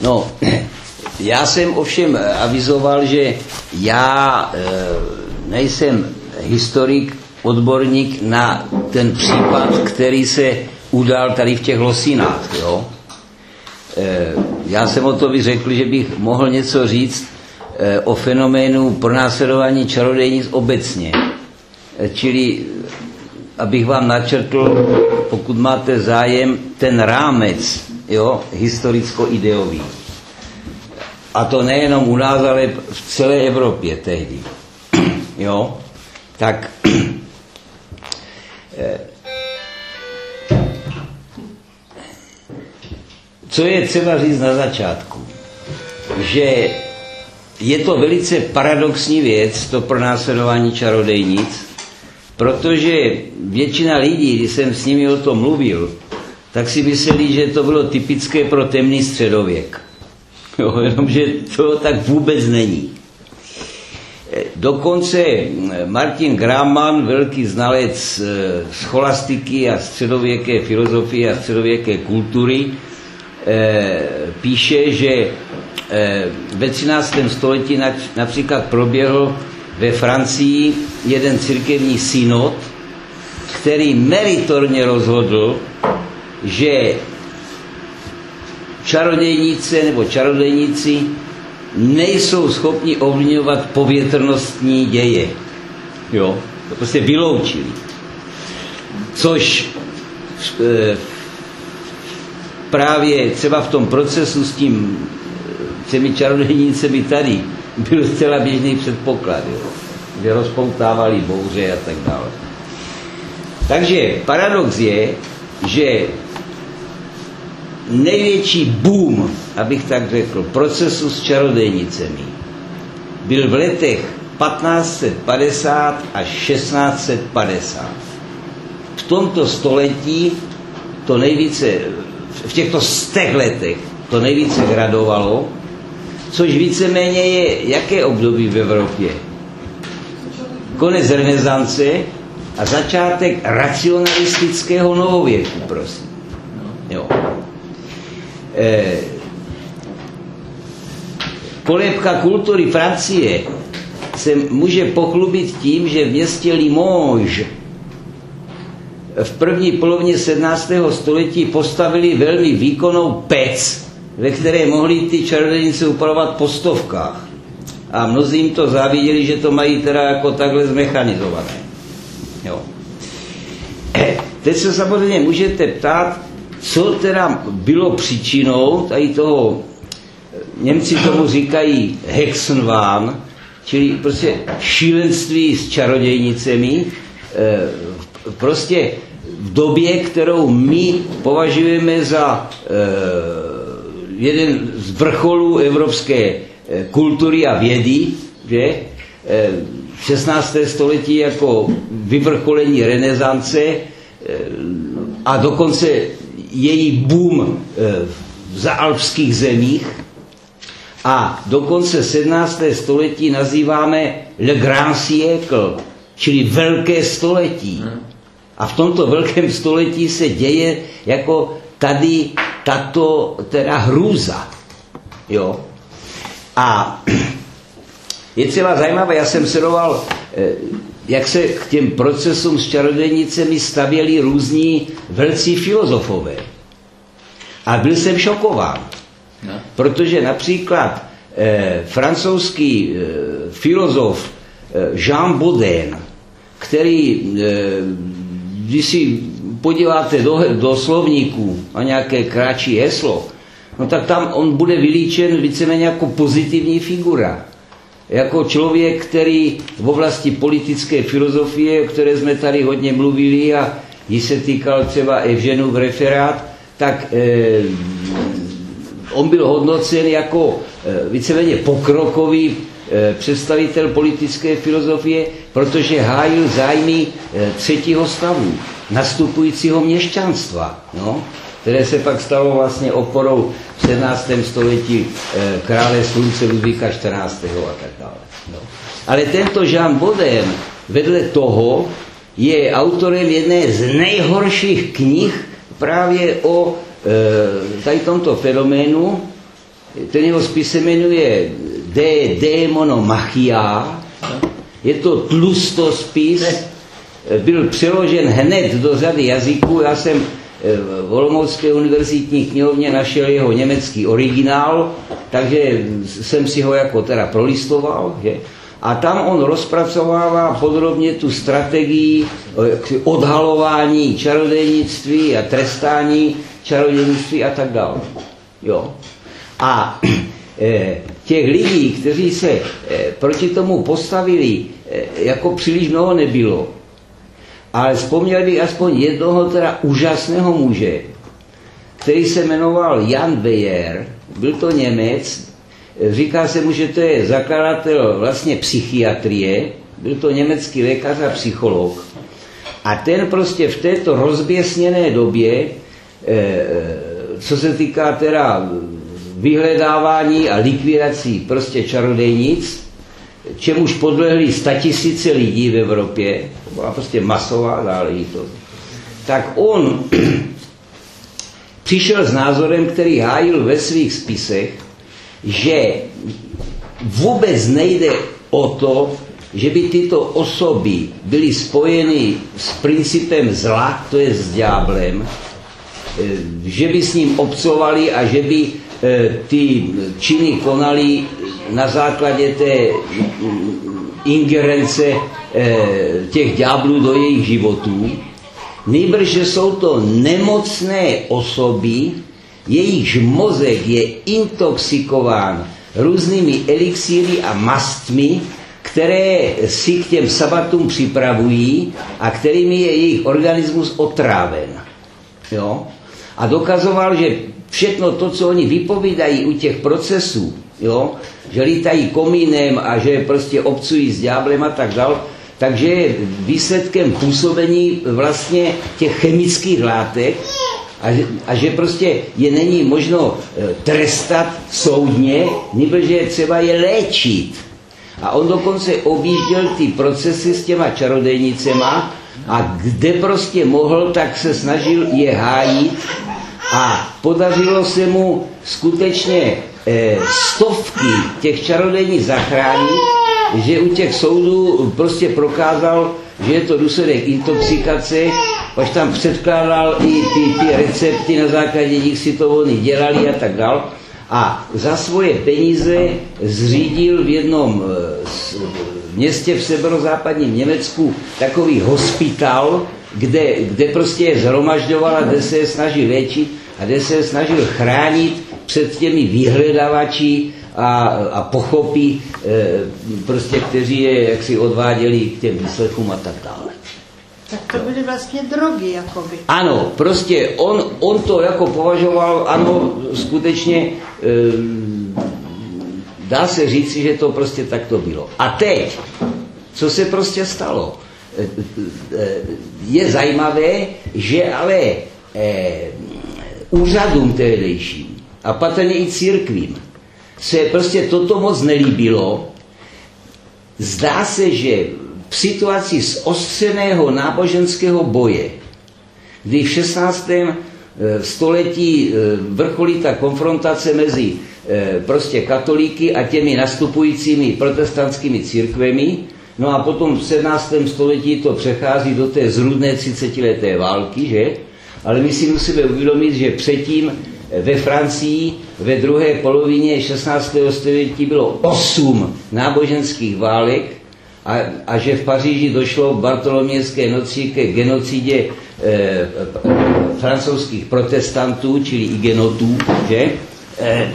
No, já jsem ovšem avizoval, že já e, nejsem historik, odborník na ten případ, který se udal tady v těch losinách. Jo? E, já jsem o to vyřekl, že bych mohl něco říct o fenoménu pronásledování čarodejnic obecně. Čili abych vám načrtl, pokud máte zájem, ten rámec jo, historicko-ideový. A to nejenom u nás, ale v celé Evropě tehdy. jo? Tak eh, co je třeba říct na začátku? Že je to velice paradoxní věc, to pronásledování čarodejnic, protože většina lidí, když jsem s nimi o tom mluvil, tak si mysleli, že to bylo typické pro temný středověk. Jo, jenomže to tak vůbec není. Eh, dokonce eh, Martin Graman, velký znalec eh, scholastiky a středověké filozofie a středověké kultury, píše, že ve 13. století například proběhl ve Francii jeden církevní synod, který meritorně rozhodl, že čarodějnice nebo čarodějníci nejsou schopni ovlivňovat povětrnostní děje. Jo? To prostě vyloučili. Což e, právě třeba v tom procesu s tím těmi čarodějnicemi tady byl zcela běžný předpoklad, jo? kde rozpoutávali bouře a tak dále. Takže paradox je, že největší boom, abych tak řekl, procesu s čarodejnicemi byl v letech 1550 až 1650. V tomto století to nejvíce, v těchto stech letech to nejvíce gradovalo, což víceméně je jaké období v Evropě? Konec renesance a začátek racionalistického novověku, prosím. Kolébka kultury Francie se může pochlubit tím, že v městě Limoges v první polovině 17. století postavili velmi výkonnou pec, ve které mohli ty čarodějnice upalovat po stovkách. A mnozí jim to záviděli, že to mají teda jako takhle zmechanizované. Jo. Eh, teď se samozřejmě můžete ptát, co teda bylo příčinou tady toho, Němci tomu říkají Hexenwahn, čili prostě šílenství s čarodějnicemi, eh, prostě v době, kterou my považujeme za eh, jeden z vrcholů evropské eh, kultury a vědy, že 16. století jako vyvrcholení renesance a dokonce její boom eh, v zaalpských zemích a dokonce 17. století nazýváme Le Grand Siècle, čili velké století. A v tomto velkém století se děje jako tady tato teda hrůza. Jo? A je třeba zajímavé, já jsem sledoval eh, jak se k těm procesům s čarodějnicemi stavěli různí velcí filozofové. A byl jsem šokován, no. protože například eh, francouzský eh, filozof eh, Jean Baudin, který, eh, když si podíváte do, do slovníků a nějaké kratší heslo, no tak tam on bude vylíčen víceméně jako pozitivní figura jako člověk, který v oblasti politické filozofie, o které jsme tady hodně mluvili a když se týkal třeba Evženův referát, tak eh, on byl hodnocen jako eh, víceméně pokrokový eh, představitel politické filozofie, protože hájil zájmy eh, třetího stavu, nastupujícího měšťanstva. No? Které se pak stalo vlastně oporou v 17. století e, krále slunce Ludvíka 14. a tak dále. No. Ale tento Jean Baudin vedle toho je autorem jedné z nejhorších knih právě o e, tady tomto fenoménu, ten jeho spis se jmenuje De Demonomachia, je to tlustospis, byl přeložen hned do řady jazyků, já jsem v Olomoucké univerzitní knihovně našel jeho německý originál, takže jsem si ho jako teda prolistoval. Že? A tam on rozpracovává podrobně tu strategii eh, odhalování čarodějnictví a trestání čarodějnictví a tak dále. Jo. A eh, těch lidí, kteří se eh, proti tomu postavili, jako příliš mnoho nebylo. Ale vzpomněl bych aspoň jednoho teda úžasného muže, který se jmenoval Jan Beyer, byl to Němec, říká se mu, že to je zakladatel vlastně psychiatrie, byl to německý lékař a psycholog. A ten prostě v této rozběsněné době, eh, co se týká teda vyhledávání a likvidací prostě čarodejnic, čemuž podlehli statisíce lidí v Evropě, to byla prostě masová záležitost, tak on přišel s názorem, který hájil ve svých spisech, že vůbec nejde o to, že by tyto osoby byly spojeny s principem zla, to je s ďáblem, eh, že by s ním obcovali a že by ty činy konali na základě té ingerence eh, těch ďáblů do jejich životů, nejbrž, že jsou to nemocné osoby, jejichž mozek je intoxikován různými elixíry a mastmi, které si k těm sabatům připravují a kterými je jejich organismus otráven. Jo? A dokazoval, že všechno to, co oni vypovídají u těch procesů, jo, že lítají komínem a že prostě obcují s ďáblem a tak dál, takže je výsledkem působení vlastně těch chemických látek a, a že prostě je není možno e, trestat soudně, nebo že je třeba je léčit. A on dokonce objížděl ty procesy s těma čarodejnicema a kde prostě mohl, tak se snažil je hájit a podařilo se mu skutečně eh, stovky těch čarodejní zachránit, že u těch soudů prostě prokázal, že je to důsledek intoxikace, až tam předkládal i ty, ty recepty, na základě nich si to oni dělali a tak dál. A za svoje peníze zřídil v jednom eh, městě v severozápadním Německu takový hospital, kde, kde prostě je zhromažďoval a kde se je snažil léčit a kde se je snažil chránit před těmi vyhledavači a, a pochopí, e, prostě, kteří je jaksi odváděli k těm výslechům a tak dále. Tak to byly vlastně drogy, jakoby. Ano, prostě on, on to jako považoval, ano, skutečně e, dá se říci, že to prostě takto bylo. A teď, co se prostě stalo? E, e, je zajímavé, že ale e, úřadům tehdejším a patrně i církvím se prostě toto moc nelíbilo. Zdá se, že v situaci ostřeného náboženského boje, kdy v 16. Eh, století eh, vrcholí ta konfrontace mezi eh, prostě katolíky a těmi nastupujícími protestantskými církvemi, no a potom v 17. století to přechází do té zrudné 30-leté války, že? Ale my si musíme uvědomit, že předtím ve Francii ve druhé polovině 16. století bylo osm náboženských válek a, a že v Paříži došlo v Bartolomějské noci ke genocidě e, e, francouzských protestantů, čili igenotů, že? E,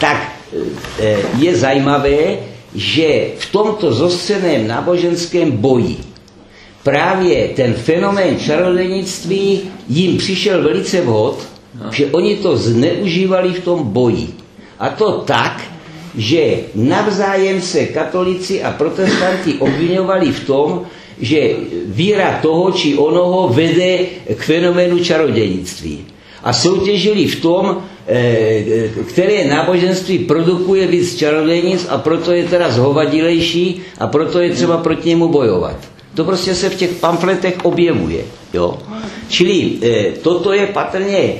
tak e, je zajímavé, že v tomto zostřeném náboženském boji právě ten fenomén čarodějnictví jim přišel velice vhod, no. že oni to zneužívali v tom boji. A to tak, že navzájem se katolici a protestanti obvinovali v tom, že víra toho či onoho vede k fenoménu čarodějnictví. A soutěžili v tom, eh, které náboženství produkuje víc čarodějnic a proto je teda zhovadilejší a proto je třeba proti němu bojovat. To prostě se v těch pamfletech objevuje. Jo? Čili e, toto je patrně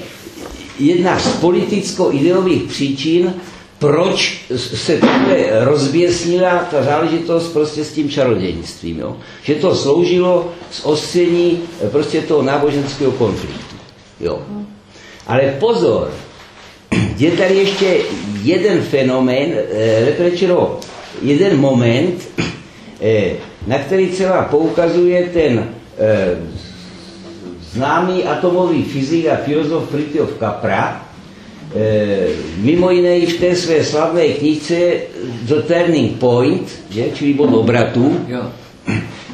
jedna z politicko-ideových příčin, proč se takhle rozběsnila ta záležitost prostě s tím čarodějnictvím. Jo? Že to sloužilo z ostření eh, prostě toho náboženského konfliktu. Jo? Ale pozor, je tady ještě jeden fenomén, eh, jeden moment, eh, na který třeba poukazuje ten eh, známý atomový fyzik a filozof Fritjof Capra, eh, mimo jiné i v té své slavné knižce The Turning Point, že, čili bod obratu,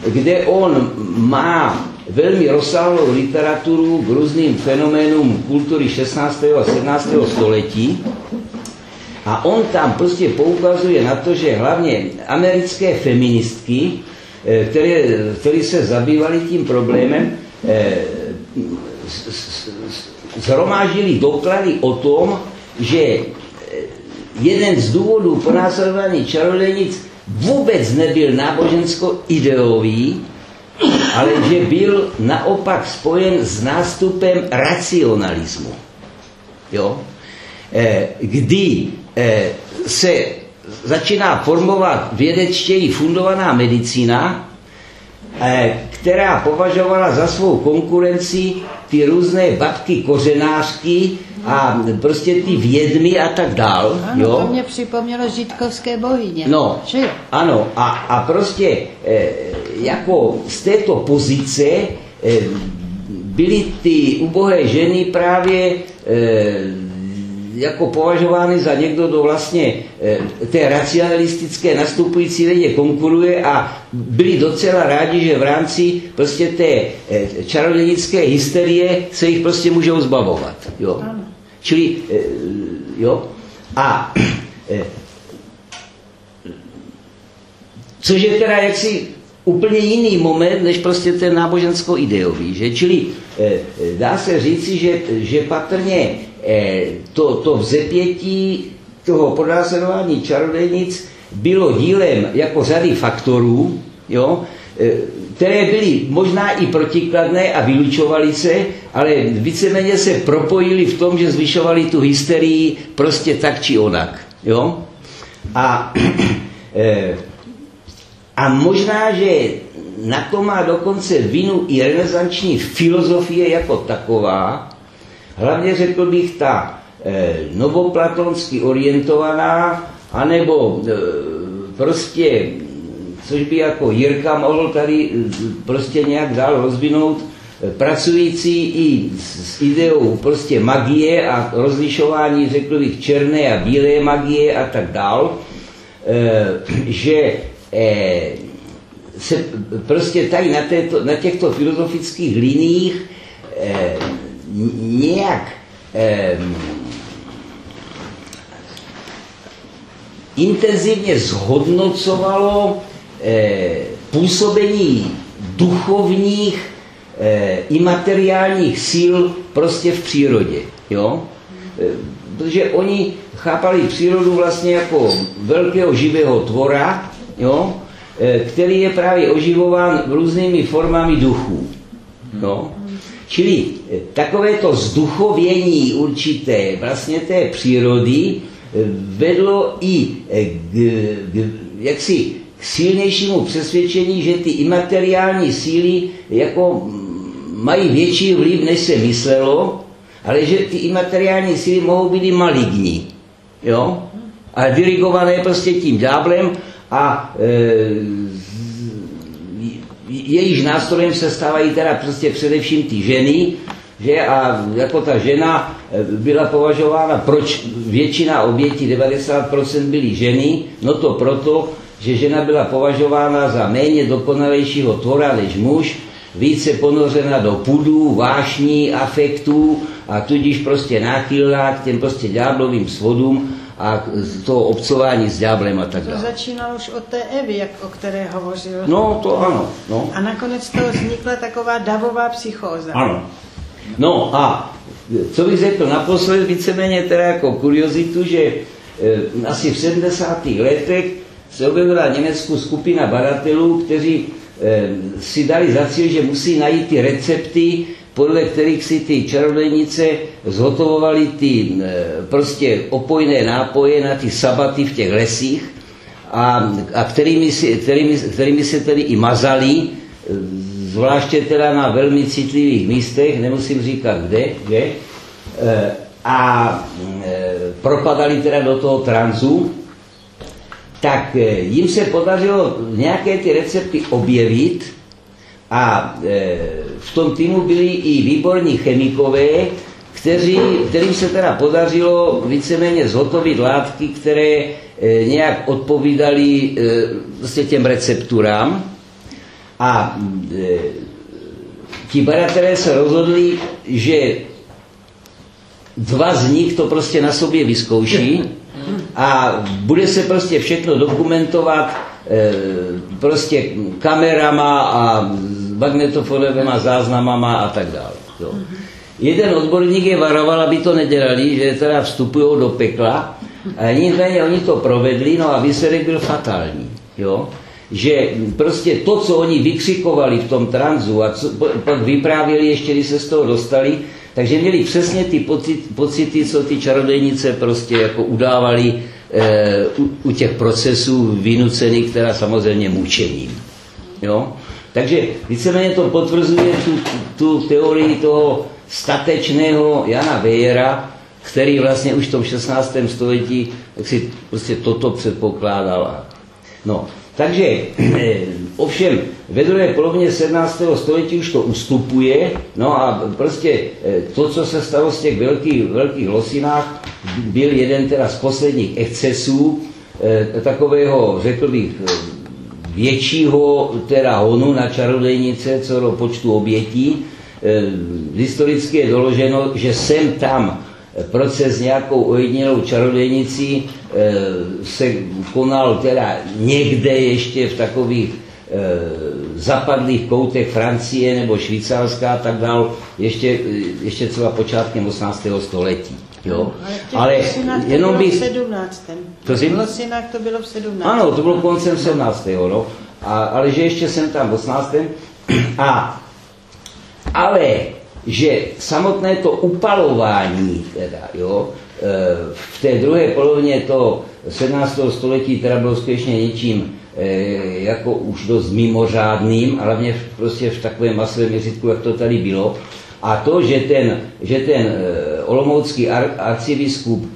kde on má velmi rozsáhlou literaturu k různým fenoménům kultury 16. a 17. století. A on tam prostě poukazuje na to, že hlavně americké feministky, eh, které, které se zabývaly tím problémem, eh, zhromáždili doklady o tom, že eh, jeden z důvodů ponásledování čarodějnic vůbec nebyl nábožensko-ideový, ale že byl naopak spojen s nástupem racionalismu. Jo? Eh, kdy eh, se začíná formovat vědečtěji fundovaná medicína, eh, která považovala za svou konkurenci ty různé babky kořenářky a prostě ty vědmy a tak dál. Ano, jo? to mě připomnělo žitkovské bohyně. No, že? ano, a, a prostě e, jako z této pozice e, byly ty ubohé ženy právě e, jako považovány za někdo, kdo vlastně e, té racionalistické nastupující lidě konkuruje a byli docela rádi, že v rámci prostě té e, čarodějnické hysterie se jich prostě můžou zbavovat. Jo. Čili, e, jo, a což je teda jaksi úplně jiný moment, než prostě ten nábožensko-ideový. Že? Čili dá se říci, že, že patrně Eh, to, to vzepětí toho pronásledování čarodejnic bylo dílem jako řady faktorů, jo, eh, které byly možná i protikladné a vylučovaly se, ale víceméně se propojili v tom, že zvyšovali tu hysterii prostě tak či onak. Jo? A, eh, a možná, že na to má dokonce vinu i renesanční filozofie jako taková, Hlavně řekl bych ta e, novoplatonsky orientovaná, anebo prostě, což by jako Jirka mohl tady e, prostě nějak dál rozvinout, e, pracující i s ideou prostě magie a rozlišování, řekl bych, černé a bílé magie a tak dál, e, že se prostě tady na, této, na těchto filozofických liních nějak eh, intenzivně zhodnocovalo eh, působení duchovních eh, imateriálních sil prostě v přírodě. Jo? Eh, protože oni chápali přírodu vlastně jako velkého živého tvora, jo? Eh, který je právě oživován různými formami duchů. Jo? Čili eh, takovéto zduchovění určité vlastně té přírody eh, vedlo i eh, k, k, jaksi silnějšímu přesvědčení, že ty imateriální síly jako mají větší vliv, než se myslelo, ale že ty imateriální síly mohou být i maligní. Jo? A dirigované prostě tím dňáblem a e, jejíž nástrojem se stávají teda prostě především ty ženy, že a jako ta žena eh, byla považována, proč většina obětí, 90% byly ženy, no to proto, že žena byla považována za méně dokonalejšího tvora než muž, více ponořena do pudů, vášní, afektů a tudíž prostě náchylná k těm prostě ďáblovým svodům a to obcování s ďáblem a tak dále. To začínalo už od té Evy, jak, o které hovořil. No, to ano. No. A nakonec to vznikla taková davová psychóza. Ano. No a co bych řekl naposled víceméně teda jako kuriozitu, že e, asi v 70. letech se objevila Německu skupina badatelů, kteří e, si dali za cíl, že musí najít ty recepty podle kterých si ty čarodejnice zhotovovaly ty e, prostě opojné nápoje na ty sabaty v těch lesích a, a kterými, si, kterými, kterými se tedy i mazali, e, zvláště teda na velmi citlivých místech, nemusím říkat kde, kde a propadali teda do toho tranzu, tak jim se podařilo nějaké ty recepty objevit a v tom týmu byli i výborní chemikové, kteří, kterým se teda podařilo víceméně zhotovit látky, které nějak odpovídaly vlastně těm recepturám. A ti badatelé se rozhodli, že dva z nich to prostě na sobě vyzkouší a bude se prostě všechno dokumentovat e, prostě kamerama a magnetofonovými záznamama a tak dále. Jo. Jeden odborník je varoval, aby to nedělali, že teda vstupují do pekla, a nicméně oni to provedli, no a výsledek byl fatální. Jo? Že prostě to, co oni vykřikovali v tom tranzu a co, pak vyprávěli ještě, když se z toho dostali, takže měli přesně ty pocit, pocity, co ty čarodejnice prostě jako udávali e, u, u těch procesů vynucených, která samozřejmě mučením. Jo? Takže víceméně to potvrzuje tu, tu teorii toho statečného Jana Vejera, který vlastně už v tom 16. století tak si prostě toto předpokládal. No, takže eh, ovšem ve druhé polovině 17. století už to ustupuje, no a prostě eh, to, co se stalo z těch velkých, velkých losinách, byl jeden teda z posledních excesů, eh, takového, řekl bych, většího teda honu na čarodejnice, co do počtu obětí. Historicky je doloženo, že sem tam proces nějakou ojedinělou čarodejnicí eh, se konal teda někde ještě v takových eh, zapadlých koutech Francie nebo Švýcarska a tak dál, ještě, ještě třeba počátkem 18. století. Jo. Ale, Ale jenom by... v 17. Prosím? V Losinách to bylo v 17. Ano, to bylo koncem 17. No. A, ale že ještě jsem tam v 18. A ale že samotné to upalování teda, jo, e, v té druhé polovině toho 17. století teda bylo skutečně něčím jako už dost mimořádným, hlavně prostě v takovém masovém měřitku, jak to tady bylo. A to, že ten, že ten e, olomoucký ar, arcibiskup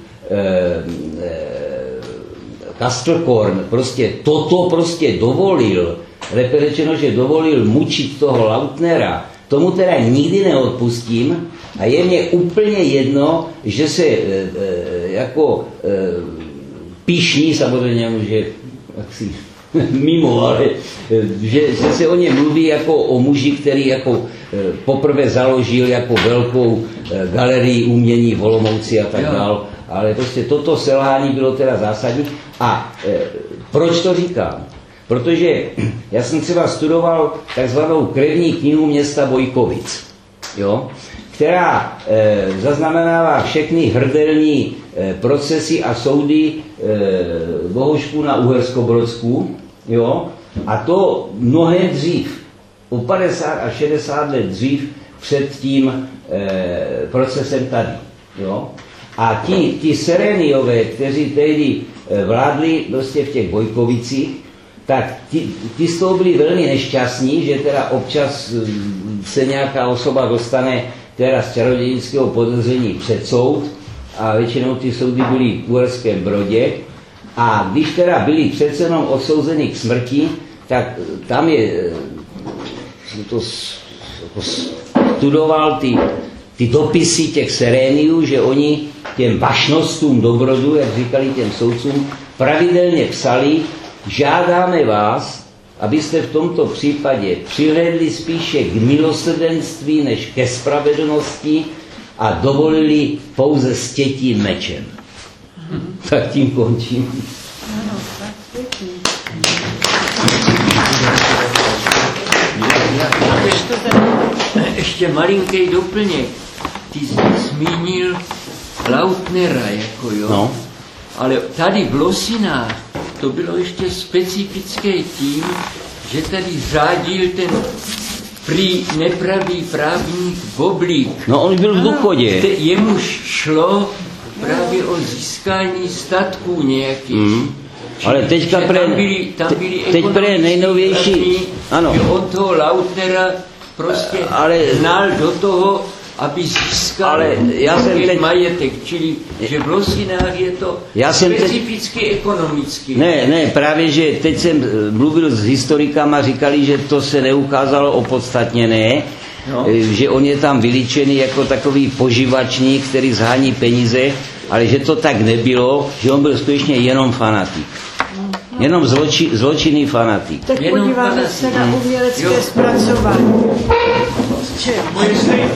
Kastelkorn prostě toto prostě dovolil, lépe řečeno, že dovolil mučit toho Lautnera, Tomu teda nikdy neodpustím a je mě úplně jedno, že se e, e, jako e, píšní, samozřejmě může jaksi mimo, ale e, že, že se o něm mluví jako o muži, který jako e, poprvé založil jako velkou e, galerii umění v Olomouci a tak dále. Ale prostě toto selhání bylo teda zásadní. A e, proč to říkám? Protože já jsem třeba studoval takzvanou krevní knihu města Bojkovic, jo, která e, zaznamenává všechny hrdelní e, procesy a soudy e, Bohošků na Uherskobrodsku, jo, a to mnohem dřív, o 50 a 60 let dřív před tím e, procesem tady. Jo. A ti, ti Sereniové, kteří tehdy vládli prostě v těch Bojkovicích, tak ti, ti z toho byli velmi nešťastní, že teda občas se nějaká osoba dostane teda z čarodějnického podezření před soud a většinou ty soudy byly v Uherském Brodě. A když teda byli přece jenom odsouzeni k smrti, tak tam je, jsem to jako studoval ty, ty dopisy těch seréniů, že oni těm vašnostům dobrodu, jak říkali těm soudcům, pravidelně psali, Žádáme vás, abyste v tomto případě přihlédli spíše k milosrdenství než ke spravedlnosti a dovolili pouze stětí mečem. Tak tím končím. ještě malinký doplněk. Ty jsi zmínil Lautnera, jako jo. No. Ale tady v Losinách to bylo ještě specifické tím, že tady řádil ten prý nepravý právník Boblík. No on byl v důchodě. Te, jemuž šlo právě o získání statků nějakých. Mm. Ale teďka pre, tam byli, tam byli teď pre nejnovější, ano. On toho Lautnera prostě Ale- hnal do toho, aby získal Ale já jsem teď- majetek, čili že v Losinách je to Já jsem teď- specificky ekonomicky. Ne, ne, právě, že teď jsem eh, mluvil s historikama, říkali, že to se neukázalo opodstatněné, No. eh, že on je tam vylíčený jako takový poživačník, který zhání peníze, ale že to tak nebylo, že on byl skutečně jenom fanatik. Jenom zloči, zločinný fanatik. Tak Jenom podíváme se na Jo. umělecké zpracování.